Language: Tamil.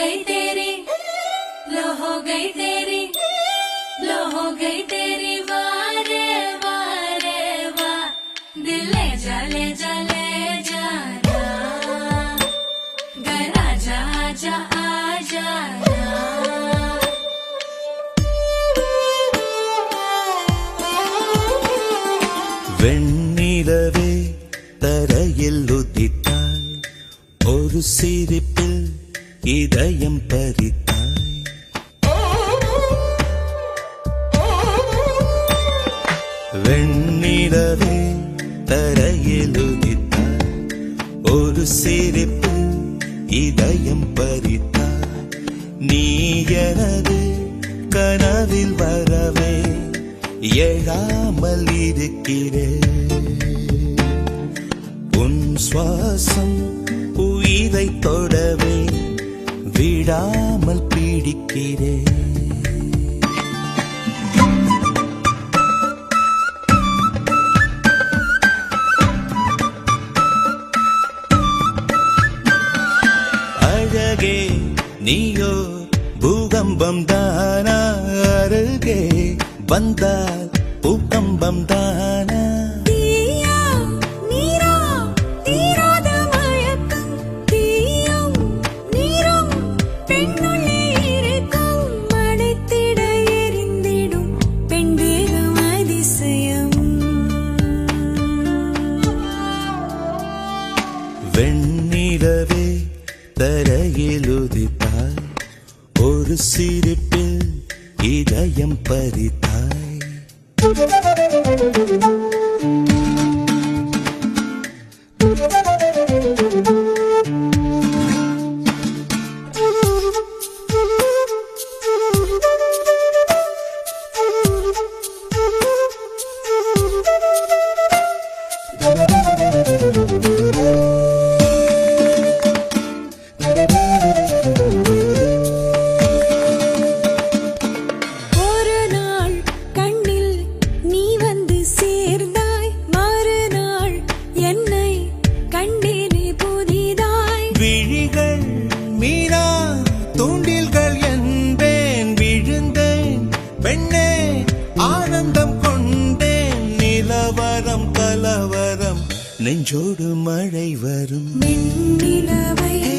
गई तेरी, लो हो गई तेरी, लो हो गई तेरी, वारे वारे, वा। दिल ले जा ले जा ले जाना। घर आजा आजा आजा വെണ്ണിലവേ തരയിൽ ഉദിത്താൽ ഒരു സിരിപ്പിൽ இதயம் பறித்தாய். வெண்ணிலவே தரையில் உதித்தாய் ஒரு சிரிப்பு இதயம் பறித்தாய். நீ எனது கனவில் வரவே எழாமல் இருக்கிறேன். உன் சுவாசம் விடாமல் பீடிக்கிறேன் அழகே நீயோ பூகம்பம் தானா அருகே வந்தால் பூகம்பம் தானா வெண்ணிலவே தரையில் உதித்தாய் ஒரு சிரிப்பில் இதயம் பறித்தாய் நெஞ்சோடு மழை வரும். நிலவை